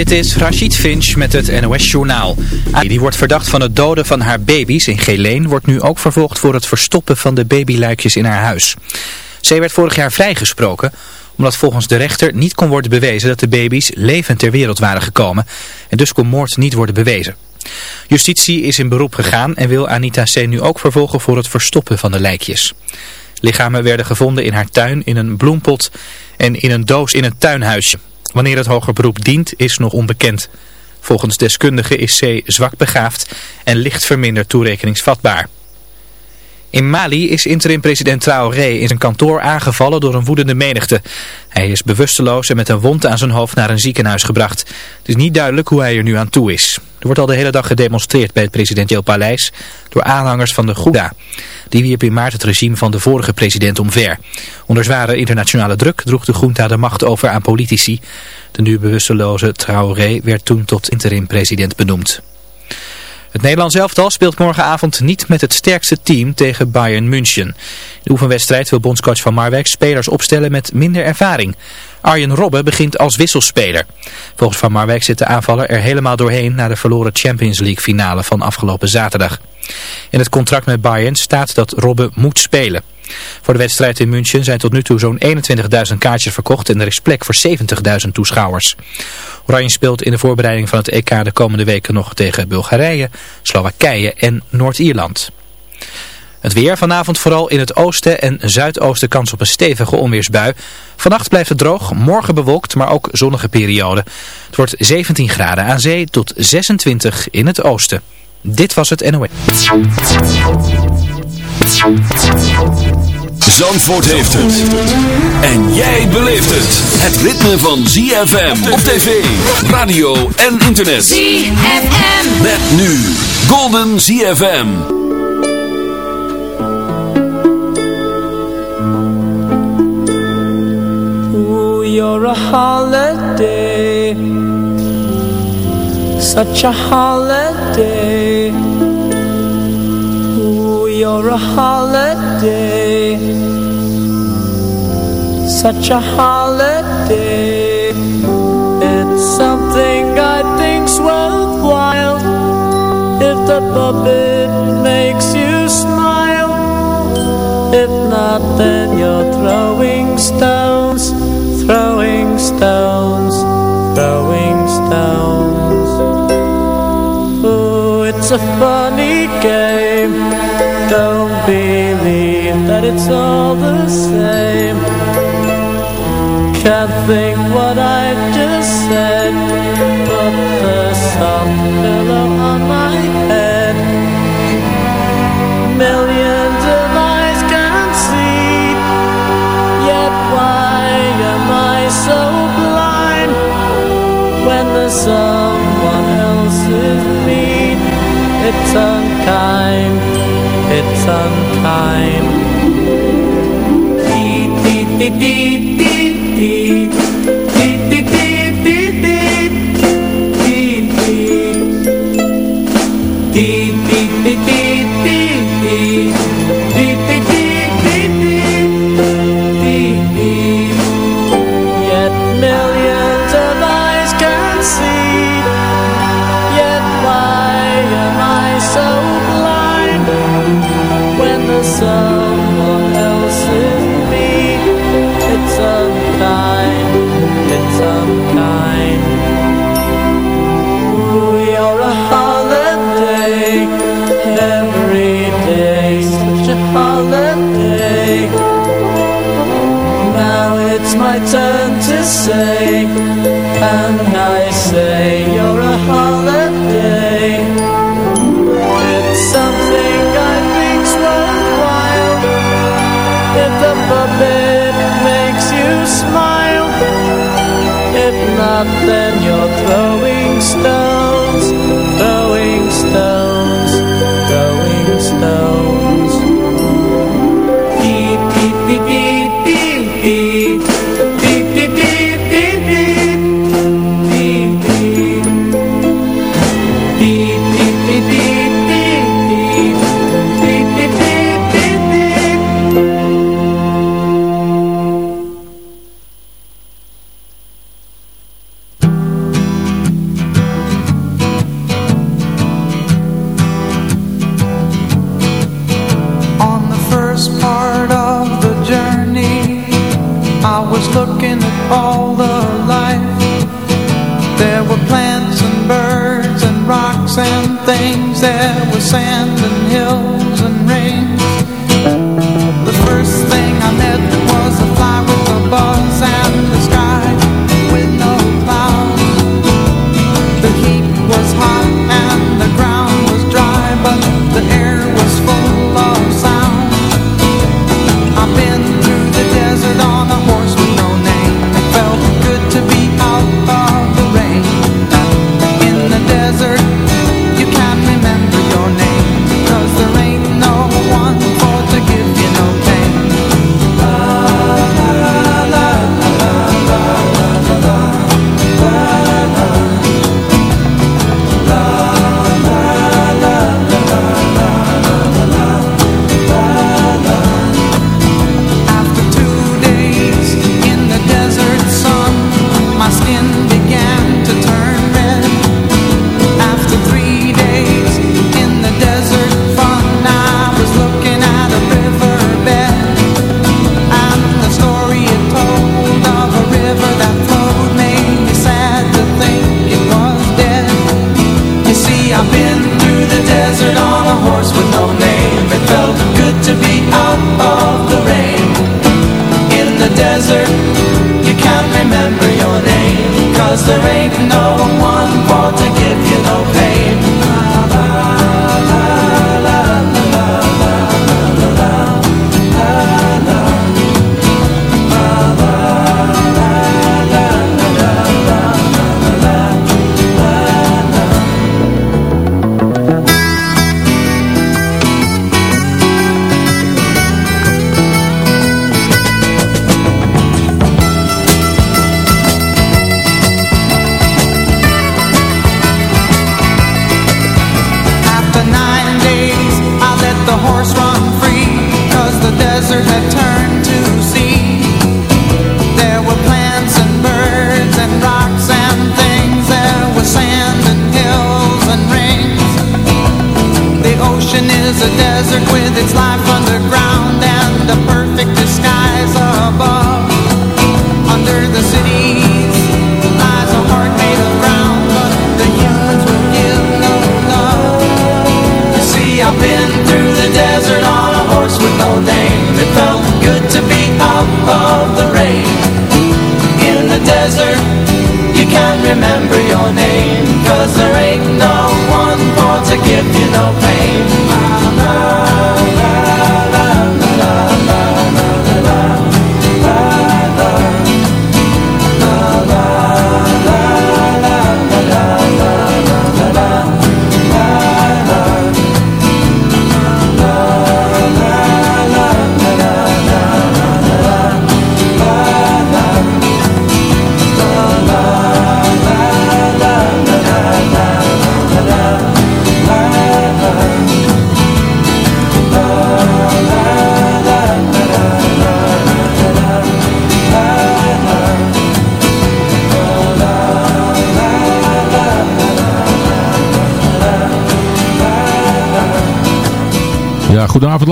Dit is Rachid Finch met het NOS-journaal. Die wordt verdacht van het doden van haar baby's in Geleen... wordt nu ook vervolgd voor het verstoppen van de babyluikjes in haar huis. Zij werd vorig jaar vrijgesproken... omdat volgens de rechter niet kon worden bewezen dat de baby's levend ter wereld waren gekomen... en dus kon moord niet worden bewezen. Justitie is in beroep gegaan en wil Anita C. nu ook vervolgen voor het verstoppen van de lijkjes. Lichamen werden gevonden in haar tuin, in een bloempot en in een doos in een tuinhuisje. Wanneer het hoger beroep dient is nog onbekend. Volgens deskundigen is C zwak begaafd en licht verminderd toerekeningsvatbaar. In Mali is interim-president Traoré in zijn kantoor aangevallen door een woedende menigte. Hij is bewusteloos en met een wond aan zijn hoofd naar een ziekenhuis gebracht. Het is niet duidelijk hoe hij er nu aan toe is. Er wordt al de hele dag gedemonstreerd bij het presidentieel paleis door aanhangers van de Gouda. Die wierp in maart het regime van de vorige president omver. Onder zware internationale druk droeg de junta de macht over aan politici. De nu bewusteloze Traoré werd toen tot interim-president benoemd. Het Nederlands elftal speelt morgenavond niet met het sterkste team tegen Bayern München. In de oefenwedstrijd wil bondscoach van Marwijk spelers opstellen met minder ervaring. Arjen Robben begint als wisselspeler. Volgens Van Marwijk zit de aanvaller er helemaal doorheen na de verloren Champions League finale van afgelopen zaterdag. In het contract met Bayern staat dat Robben moet spelen. Voor de wedstrijd in München zijn tot nu toe zo'n 21.000 kaartjes verkocht en er is plek voor 70.000 toeschouwers. Oranje speelt in de voorbereiding van het EK de komende weken nog tegen Bulgarije, Slowakije en Noord-Ierland. Het weer vanavond vooral in het oosten en zuidoosten kans op een stevige onweersbui. Vannacht blijft het droog, morgen bewolkt, maar ook zonnige periode. Het wordt 17 graden aan zee tot 26 in het oosten. Dit was het NOS. Zandvoort heeft het. En jij beleeft het. Het ritme van ZFM op tv, radio en internet. ZFM. Met nu Golden ZFM. Holiday. Such a holiday. Ooh, you're a holiday. Such a holiday. It's something I think's worthwhile. If the puppet makes you smile. If not, then you're throwing stones, throwing stones, throwing stones. Oh, it's a funny game. Don't believe that it's all the same. Can't think what I just said. Put the soft pillow on my time. Dee, dee, dee, dee, Yet millions of eyes can see up you're throwing stones.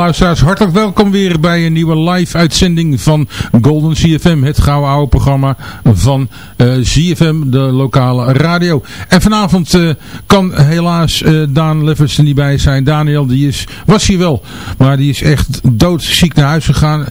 Luisteraars. Hartelijk welkom weer bij een nieuwe live uitzending van Golden CFM. Het gouden oude programma van eh CFM, de lokale radio. En vanavond eh, kan helaas eh, Daan Leffers er niet bij zijn. Daniel, die is, was hier wel, maar die is echt doodziek naar huis gegaan.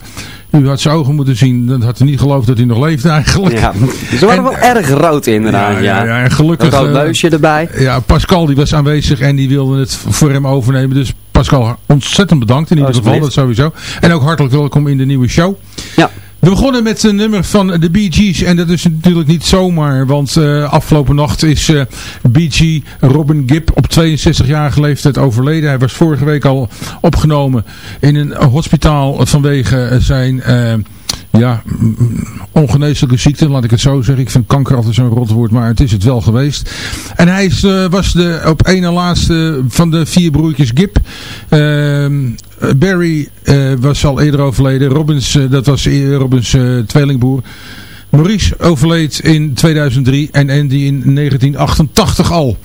U had zijn ogen moeten zien. Dat had hij niet geloofd dat hij nog leefde eigenlijk. Ja, ze waren En- wel erg rood inderdaad, ja. ja, ja, en gelukkig... Een rood eh, neusje erbij. ja, Pascal die was aanwezig en die wilde het voor hem overnemen. Dus Pascal, ontzettend bedankt in ieder geval, dat sowieso. En ook hartelijk welkom in de nieuwe show. Ja. We begonnen met een nummer van de Bee Gees en dat is natuurlijk niet zomaar, want eh, afgelopen nacht is eh Bee Gee Robin Gibb op 62-jarige leeftijd overleden. Hij was vorige week al opgenomen in een hospitaal vanwege zijn... eh, ja, mm, ongeneeslijke ziekte, laat ik het zo zeggen. Ik vind kanker altijd zo'n rotwoord, maar het is het wel geweest. En hij is, eh, was de op één na laatste van de vier broertjes Gibb. Ehm, Barry eh, was al eerder overleden. Robbins, eh, dat was Robbins tweelingbroer. Maurice overleed in 2003 en Andy in 1988 al.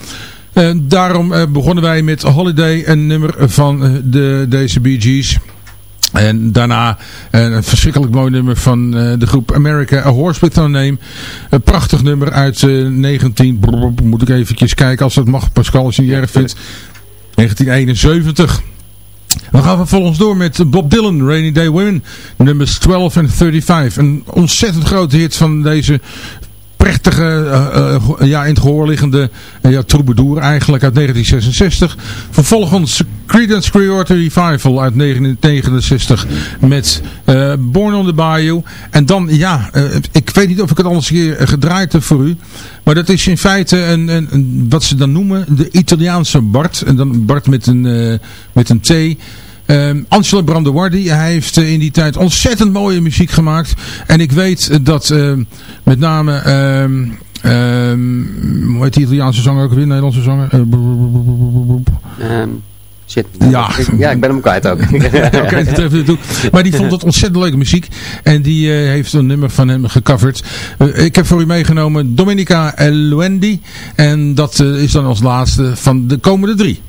Daarom begonnen wij met Holiday, een nummer van de, deze Bee Gees. En daarna een verschrikkelijk mooi nummer van de groep America, A Horse With No Name. Een prachtig nummer uit 19... moet ik eventjes kijken als het mag, Pascal, als je het erg vindt. 1971. We gaan vervolgens door met Bob Dylan, Rainy Day Women, nummers 12 en 35. Een ontzettend grote hit van deze prachtige, uh, uh, ja, in het gehoor liggende uh, ja, troubadour eigenlijk uit 1966. Vervolgens Creedence Clearwater Revival uit 1969 met Born on the Bayou. En dan, ja, ik weet niet of ik het anders een keer gedraaid heb voor u. Maar dat is in feite een, een, een wat ze dan noemen de Italiaanse Bart. En dan Bart met een, met een T. Um, Angelo Brandewardi, hij heeft uh, in die tijd ontzettend mooie muziek gemaakt. En ik weet dat uh, met name, um, um, hoe heet die Italiaanse zanger ook weer, Nederlandse zanger? Shit. Ja. ja, ik ben hem kwijt ook. okay, even toe. Maar die vond het ontzettend leuke muziek. En die uh, heeft een nummer van hem gecoverd. Uh, ik heb voor u meegenomen Dominica Eluendi. En dat uh, is dan als laatste van de komende drie.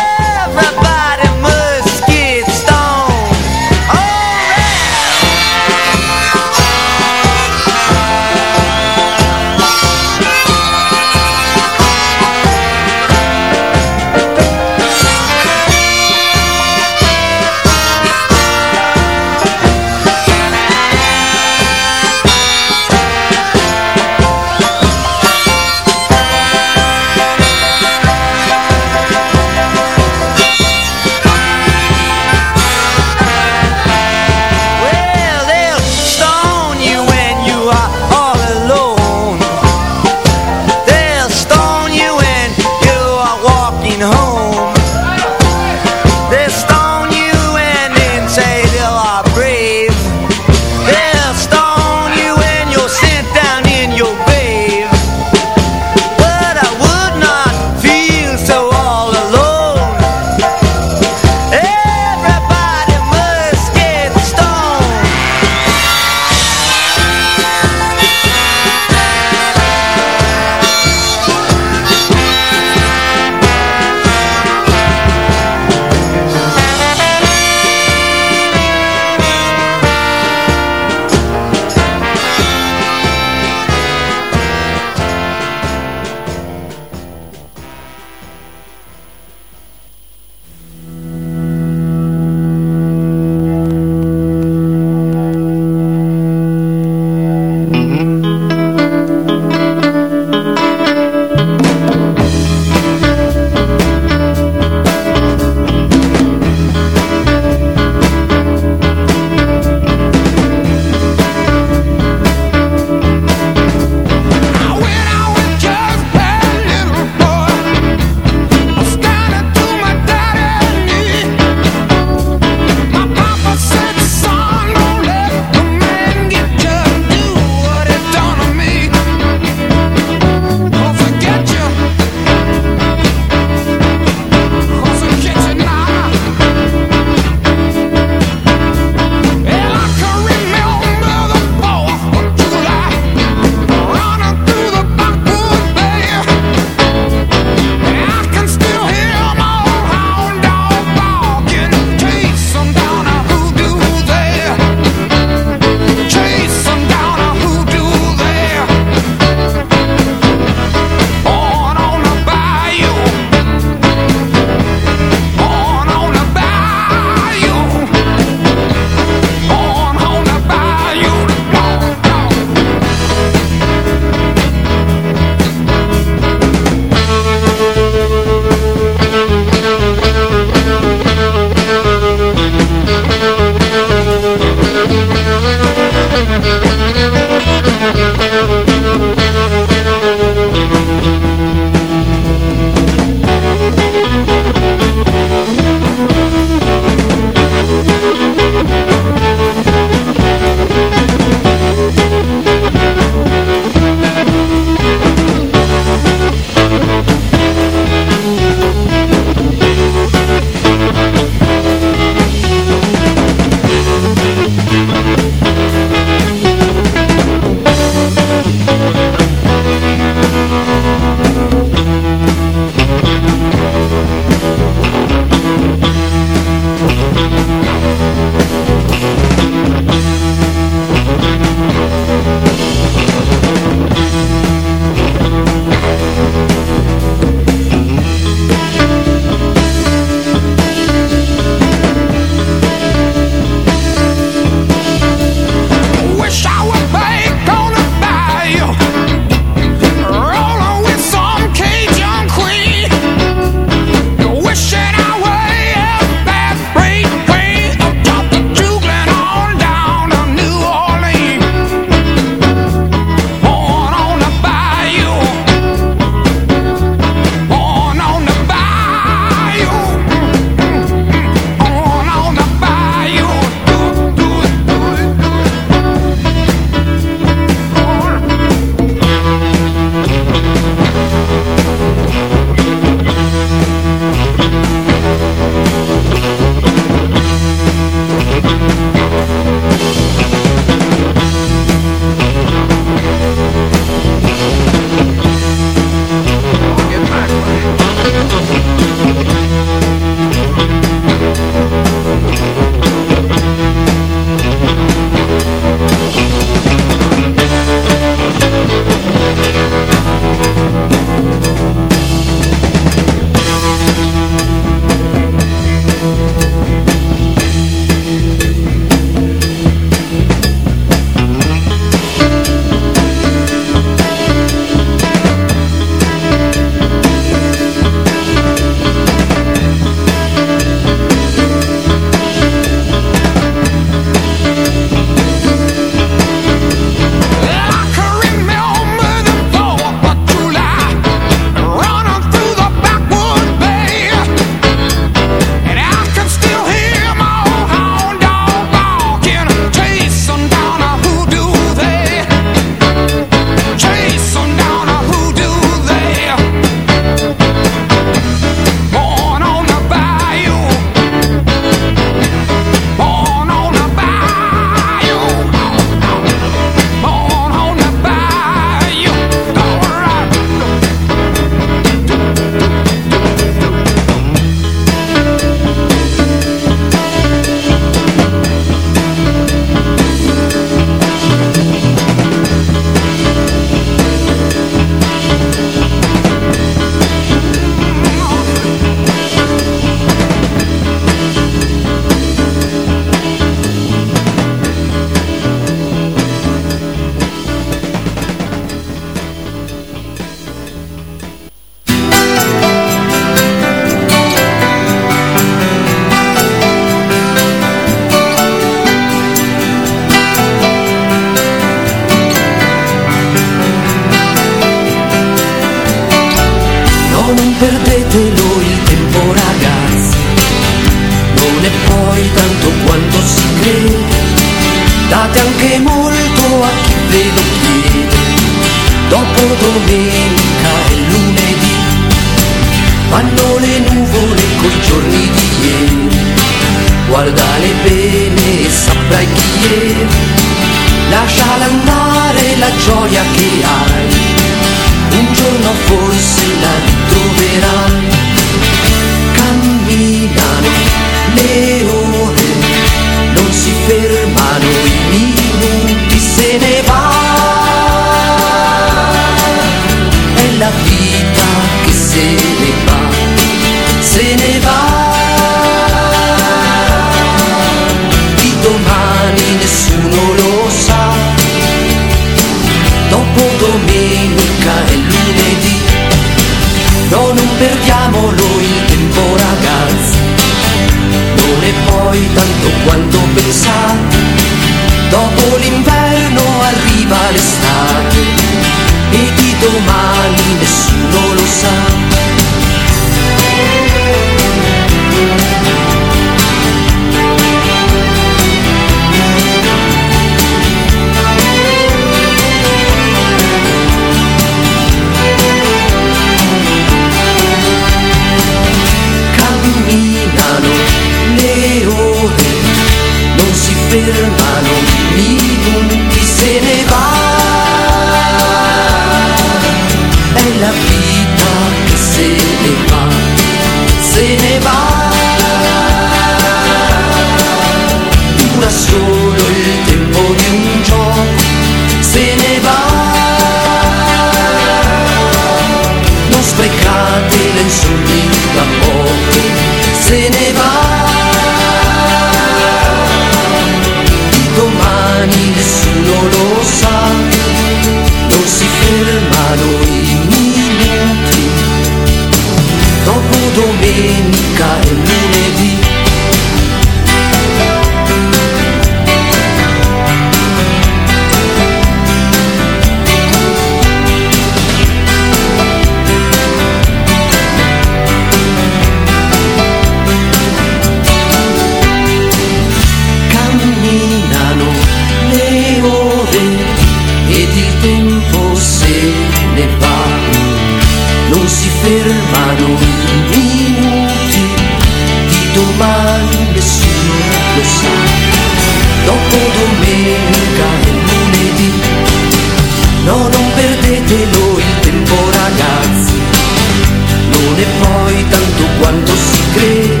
Quanto si crede,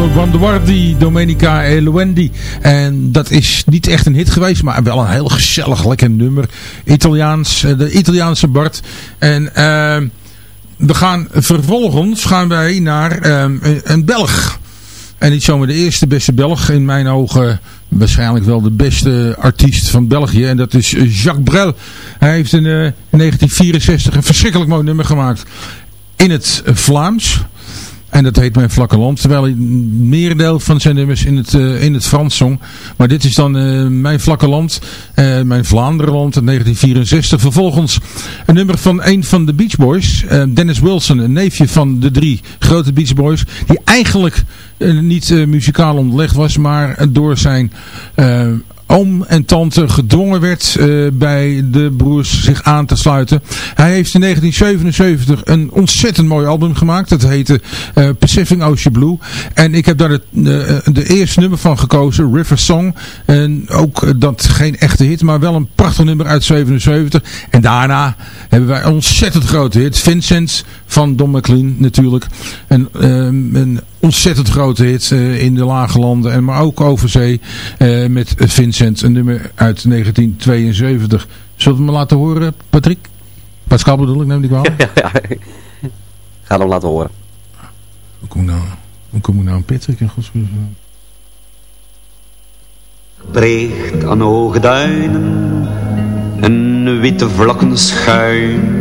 Angelo Guardi, Domenica e Luendi. En dat is niet echt een hit geweest, maar wel een heel gezellig, lekker nummer. Italiaans, eh, de Italiaanse Bart. En eh, we gaan vervolgens gaan wij naar eh, een, een Belg. En niet zomaar de eerste beste Belg, in mijn ogen waarschijnlijk wel de beste artiest van België. En dat is Jacques Brel. Hij heeft in eh, 1964 een verschrikkelijk mooi nummer gemaakt in het Vlaams. En dat heet Mijn Vlakke Land. Terwijl een merendeel van zijn nummers in het, eh, in het Frans zong. Maar dit is dan eh, Mijn Vlakke Land. eh, mijn Vlaanderenland in 1964. Vervolgens een nummer van een van de Beach Boys. Dennis Wilson, een neefje van de drie grote Beach Boys. Die eigenlijk niet muzikaal onderlegd was. Maar door zijn... oom en tante gedwongen werd eh, bij de broers zich aan te sluiten. Hij heeft in 1977 een ontzettend mooi album gemaakt. Dat heette eh, Pacific Ocean Blue. En ik heb daar het, eh, de eerste nummer van gekozen, River Song. En ook dat geen echte hit, maar wel een prachtig nummer uit 77. En daarna hebben wij een ontzettend grote hit. Vincent van Don McLean natuurlijk. En, ehm, een ontzettend grote hit eh, in de lage landen. En maar ook over zee eh, met Vincent. Een nummer uit 1972. Zullen we me laten horen, Patrick? Pascal bedoel ik, neem ik wel. Ja, ja. Ga hem laten horen. Hoe kom ik nou, hoe kom ik nou aan Patrick? In godsnaam? Breegt aan hoge duinen en witte vlokken schuim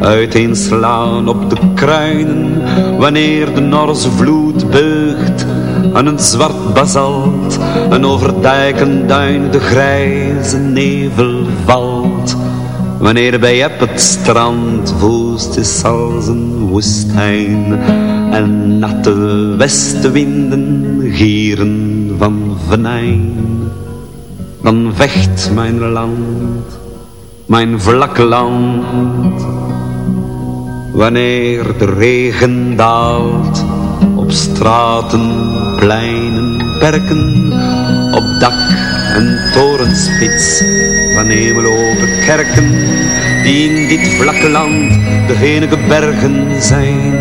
uiteenslaan op de kruinen wanneer de Norse vloed beugt aan een zwart basalt en over dijken duin de grijze nevel valt wanneer bij het strand woest is als een woestijn en natte westenwinden gieren van venijn dan vecht mijn land, mijn vlakke land. Wanneer de regen daalt, op straten, pleinen, perken, op dak en torenspits van hemeloge kerken, die in dit vlakke land de enige bergen zijn.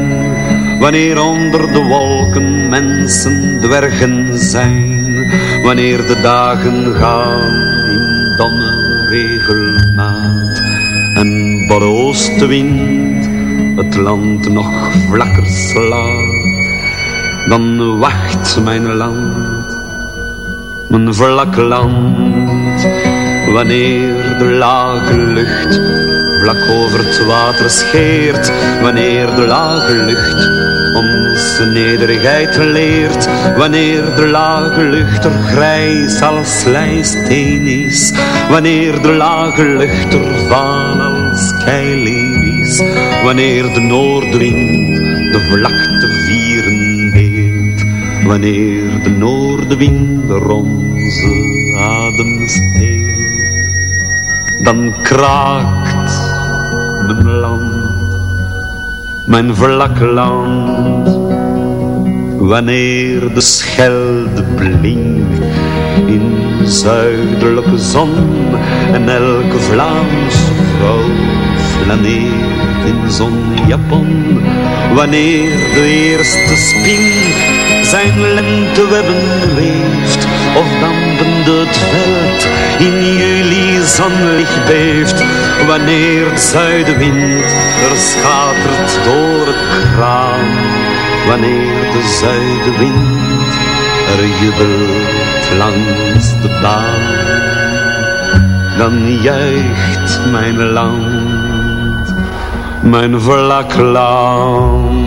Wanneer onder de wolken mensen dwergen zijn, wanneer de dagen gaan in domme regelmaat en bij de oostenwind het land nog vlakker slaat, dan wacht mijn land, mijn vlakke land, wanneer de lage lucht vlak over het water scheert, wanneer de lage lucht onze nederigheid leert, wanneer de lage lucht er grijs als slijsteen is, wanneer de lage lucht er vaal als keileer is, wanneer de noordwind de vlakte vieren deelt, wanneer de noordenwind er onze adem steelt, dan kraakt mijn land mijn vlakke land. Wanneer de schelde blinkt in zuidelijke zon en elke Vlaamse vrouw flaneert in zonjapon. Wanneer de eerste spin zijn lentewebben weeft of dampende het veld in juli zonlicht beeft. Wanneer de zuidenwind er schatert door het kraan. Wanneer de zuidenwind er jubelt langs de baan. Dan juicht mijn land, mijn. Starry,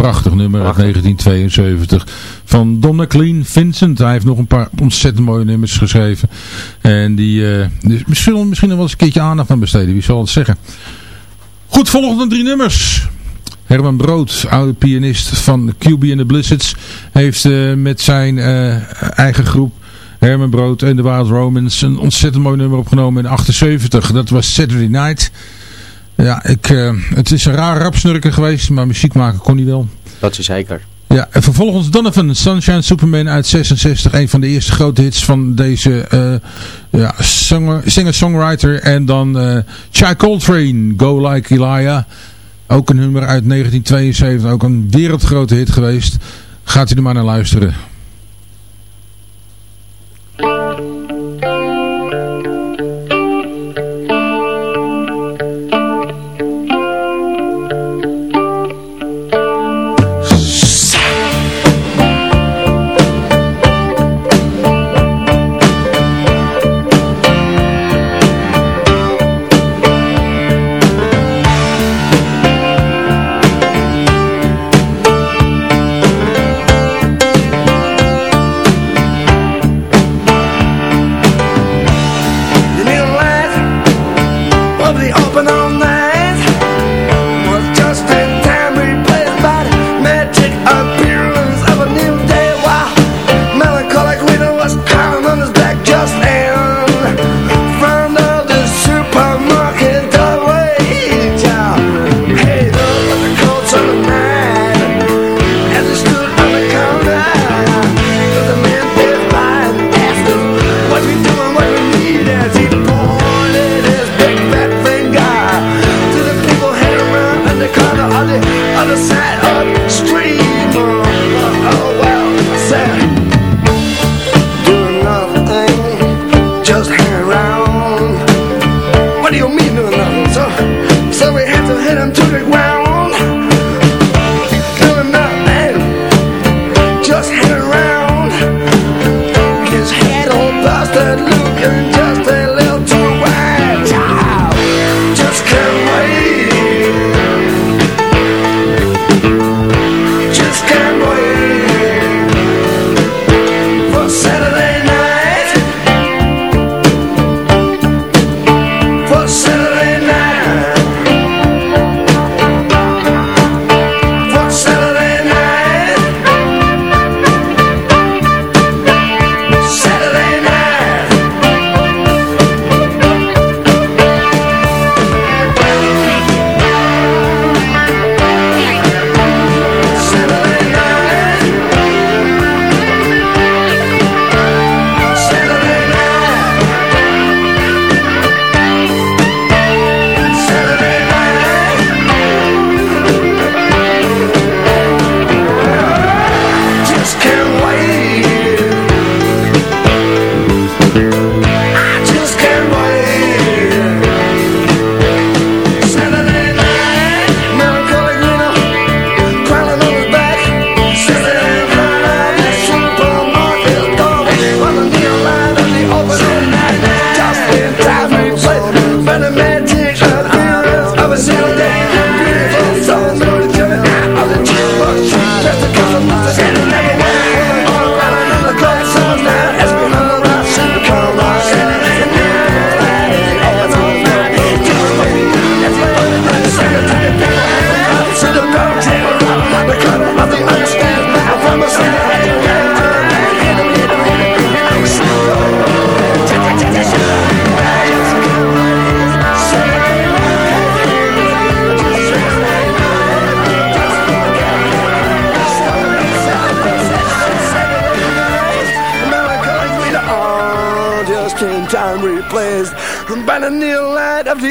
prachtig nummer uit 1972 van Don McLean Vincent. Hij heeft nog een paar ontzettend mooie nummers geschreven. En die uh, dus misschien, misschien nog wel eens een keertje aandacht aan besteden. Wie zal het zeggen? Goed, volgende drie nummers. Herman Brood, oude pianist van QB and the Blizzards, heeft uh, met zijn uh, eigen groep Herman Brood en de Wild Romans een ontzettend mooi nummer opgenomen in 78. Dat was Saturday Night. Ja, ik, uh, het is een raar rapsnurker geweest, maar muziek maken kon hij wel. Dat is zeker. Ja, en vervolgens Donovan, Sunshine Superman uit 66. Een van de eerste grote hits van deze uh, ja, singer-songwriter. En dan uh, Chai Coltrane, Go Like Elijah. Ook een nummer uit 1972. Ook een wereldgrote hit geweest. Gaat u er maar naar luisteren.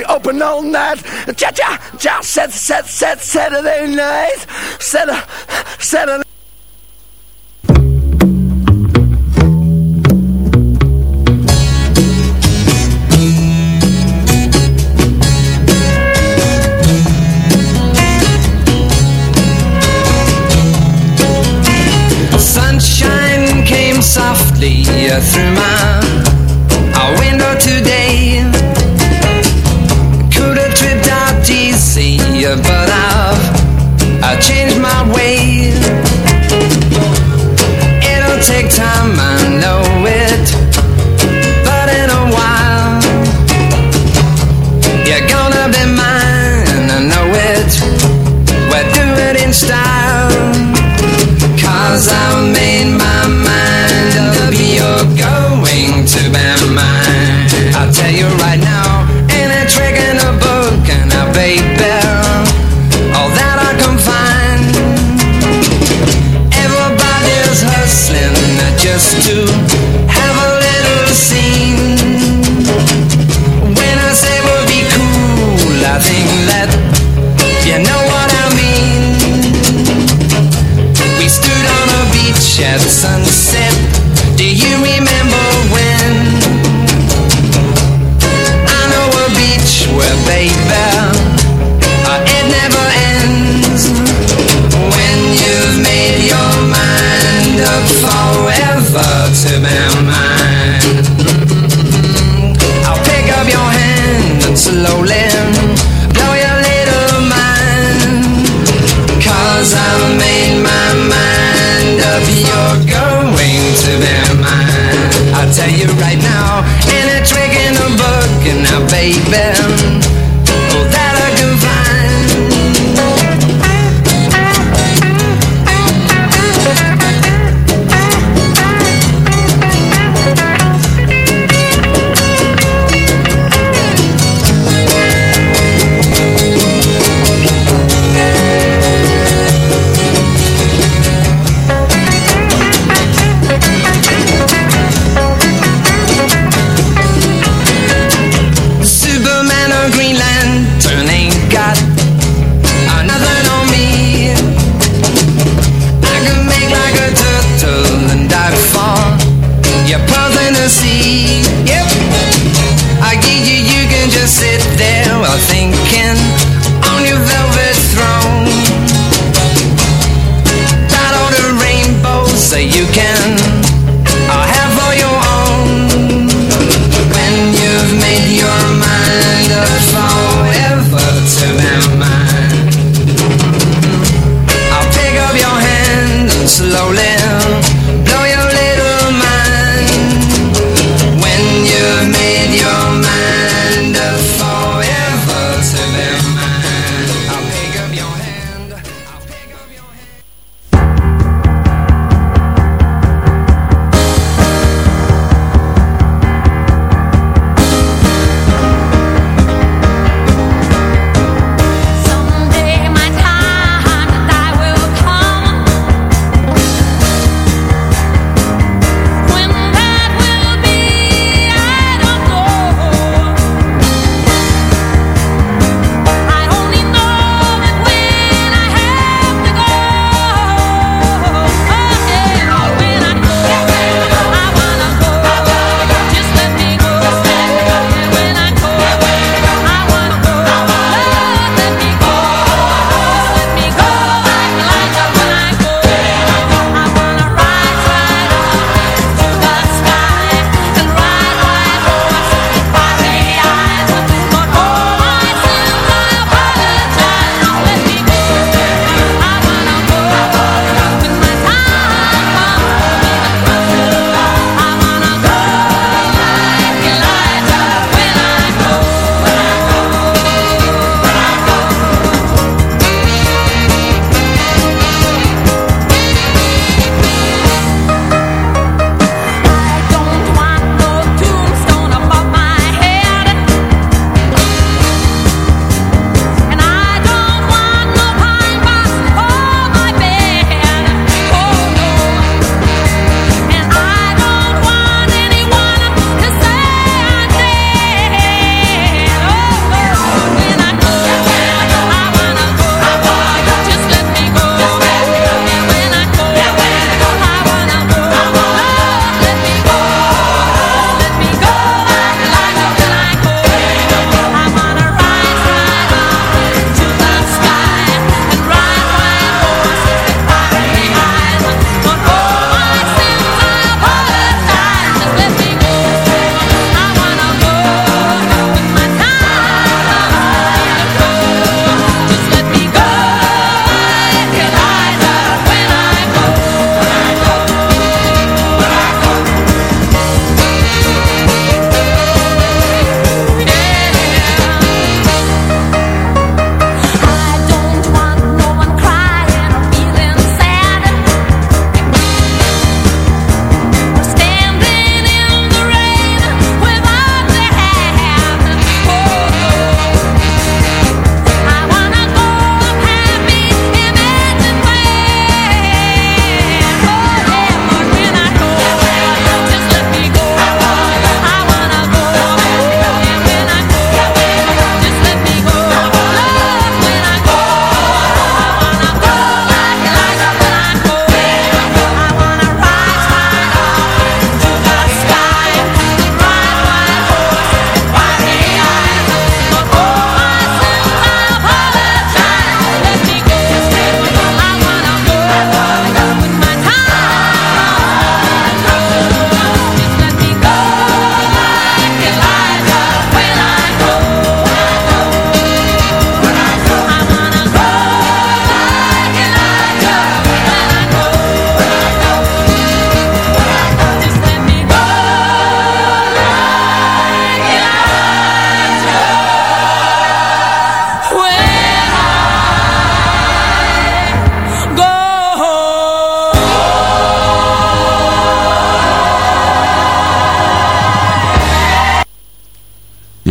Open all night. Cha cha cha. Set set set Saturday night. Saturday Saturday. Sunshine came softly through my Changed my way. It'll take time, I know it,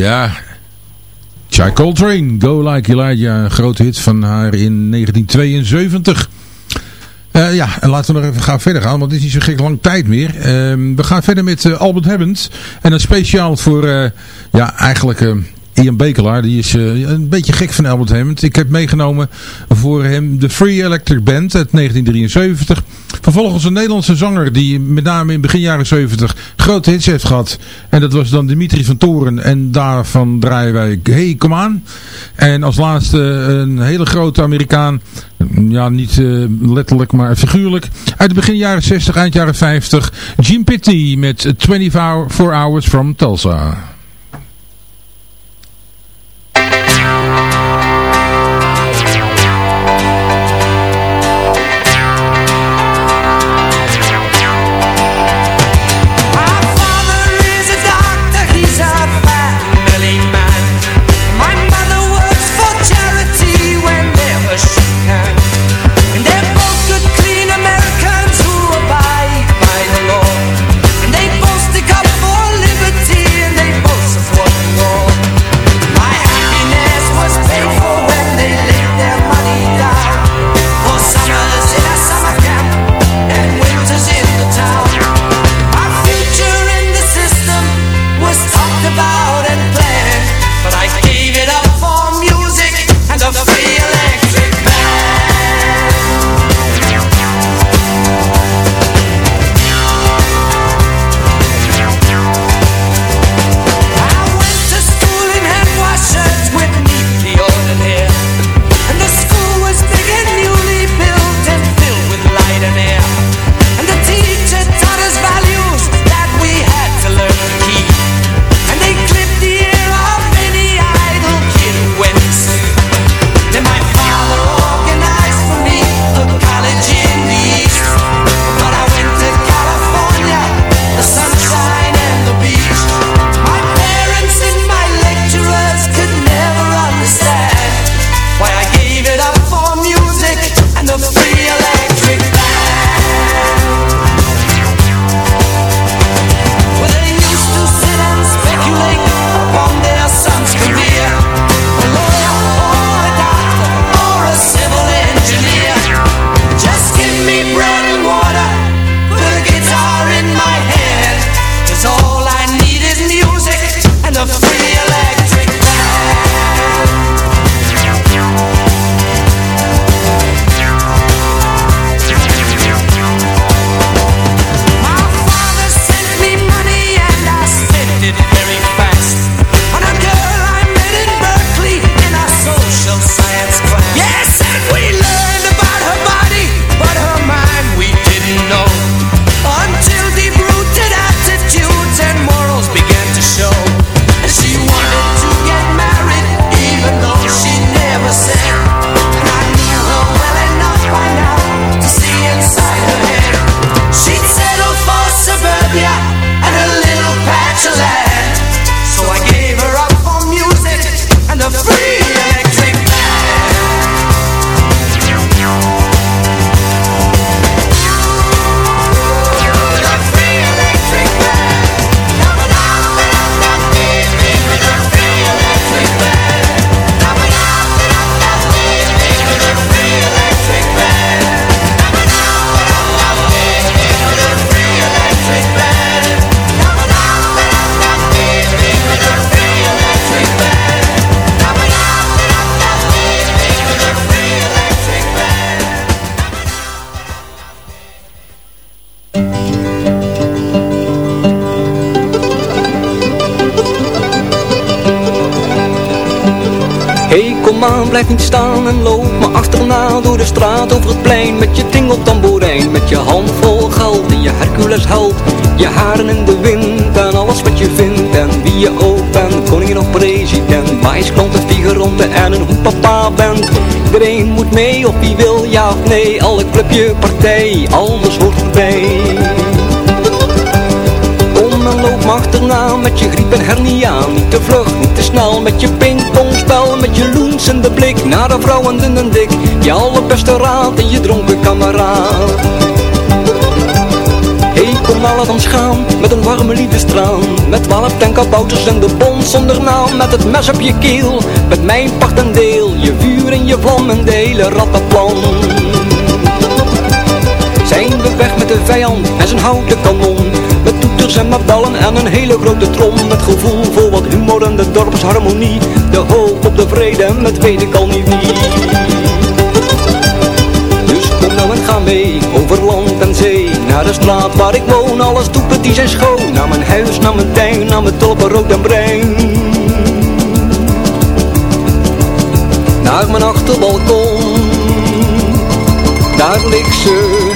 Ja, Chai Coltrane, Go Like Elijah, een grote hit van haar in 1972. Uh, ja, en laten we nog even gaan verder gaan, want het is niet zo gek lang tijd meer. Uh, we gaan verder met uh, Albert Hebbens. En dan speciaal voor, uh, ja, eigenlijk Ian Bekelaar, die is uh, een beetje gek van Albert Hammond. Ik heb meegenomen voor hem de Free Electric Band uit 1973. Vervolgens een Nederlandse zanger die met name in begin jaren 70 grote hits heeft gehad. En dat was dan Dimitri van Toren. En daarvan draaien wij Hey, kom aan. En als laatste een hele grote Amerikaan. Ja, niet uh, letterlijk, maar figuurlijk. Uit de begin jaren 60, eind jaren 50. Jim Pitty met 24 Hours from Tulsa. Blijf niet staan en loop me achterna door de straat over het plein Met je tingeltamboerijn, met je hand vol geld en je Hercules held Je haren in de wind en alles wat je vindt en wie je ook bent Koningin of president, en figuronte en een hoe papa bent. Iedereen moet mee of wie wil ja of nee, alle clubje partij, alles hoort erbij. En loop me achterna met je griep en hernia Niet te vlug, niet te snel met je Met je loensende blik naar de vrouwen dun en dik. Je allerbeste raad en je dronken kameraad. Hey, kom nou laat ons gaan Met een warme liefdestraan Met twaalf tenkabouters en de bond zonder naam. Met het mes op je keel Met mijn pacht en deel. Je vuur en je vlam en de hele rattenplan Zijn we weg met de vijand en zijn houten kanon. Met toeters en mabdallen en een hele grote trom. Met gevoel voor wat humor en de dorpsharmonie. De hoop op de vrede met weet ik al niet. Wie Dus kom nou en ga mee over land en zee. Naar de straat waar ik woon, alles doet die zijn schoon. Naar mijn huis, naar mijn tuin, naar mijn toppen, rood en bruin. Naar mijn achterbalkon Daar ligt ze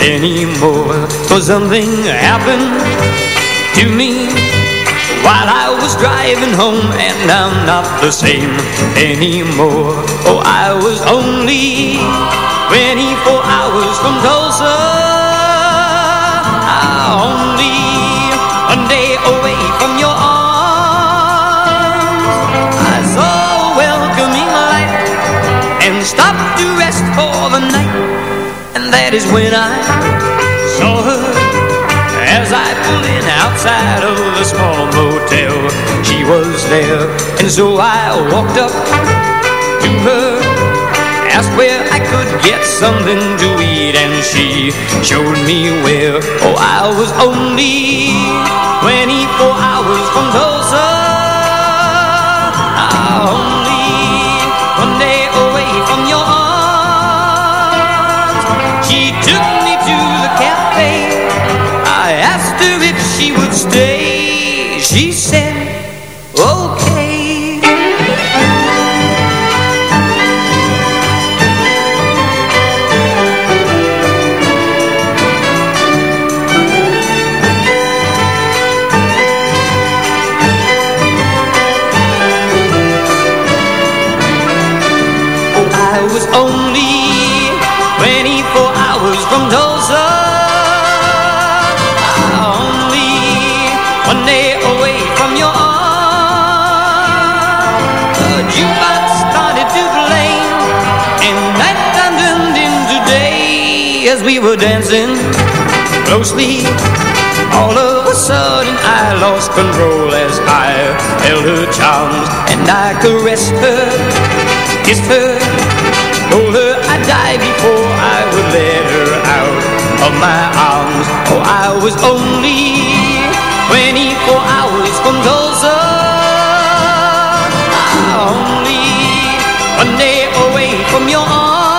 anymore. For something happened to me while I was driving home, and I'm not the same anymore. Oh, I was only 24 hours from Tulsa. Ah, only one day away from your arms. I saw a welcoming light and stopped to rest for the night. And that is when I saw her. As I pulled in outside of the small motel. She was there, and so I walked up to her asked where I could get something to eat and she showed me where. Oh, I was only 24 hours from Tulsa As we were dancing. Closely All of a sudden I lost control As I held her charms. And I caressed her Kissed her Told her I'd die before I would let her out of my arms. Oh, I was only 24 hours from Tulsa. Only one day away from your arms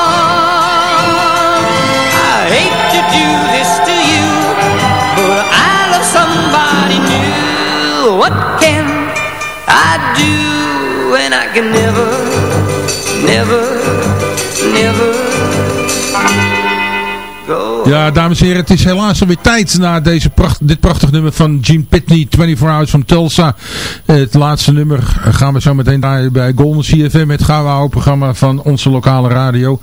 do this to you. But I love somebody new. What can I do when I can never, never, never Ja, dames en heren, het is helaas alweer tijd na deze pracht, dit prachtig nummer van Gene Pitney, 24 Hours from Tulsa. Eh, Het laatste nummer gaan we zo meteen draaien bij Golden CFM, het gouden programma van onze lokale radio.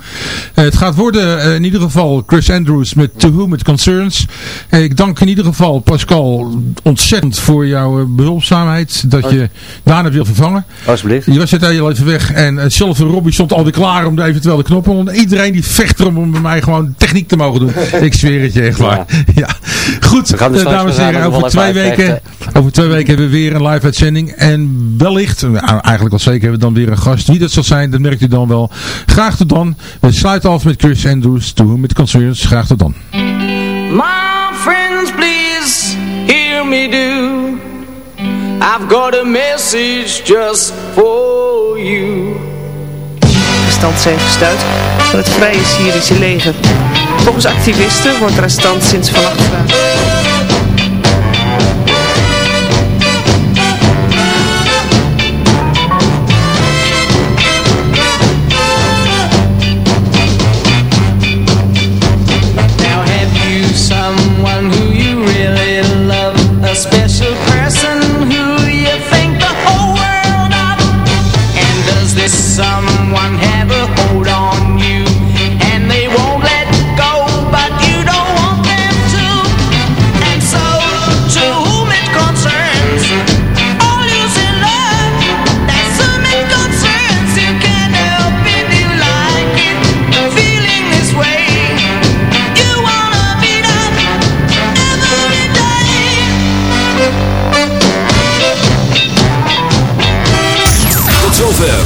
Eh, Het gaat worden eh, in ieder geval Chris Andrews met To Whom It Concerns. Ik dank in ieder geval Pascal ontzettend voor jouw eh, behulpzaamheid, dat je Daan wil vervangen. Alsjeblieft. Je was het heel even weg en Silver Robbie stond alweer klaar om eventueel de knoppen. Iedereen die vecht erom om bij mij gewoon techniek te mogen doen. Ik zweer het je echt waar. Ja. Goed, gaan er eh, dames en heren, over twee, weken, over twee weken hebben we weer een live uitzending. En wellicht, eh, eigenlijk al zeker, hebben we dan weer een gast. Wie dat zal zijn, dat merkt u dan wel. Graag tot dan. We sluiten af met Chris Andrews, toe met Concerns. Graag tot dan. My friends, please hear me do. I've got a message just for you. Arrestanten zijn gestuurd van het Vrije Syrische leger. Volgens activisten wordt arrestant sinds vannacht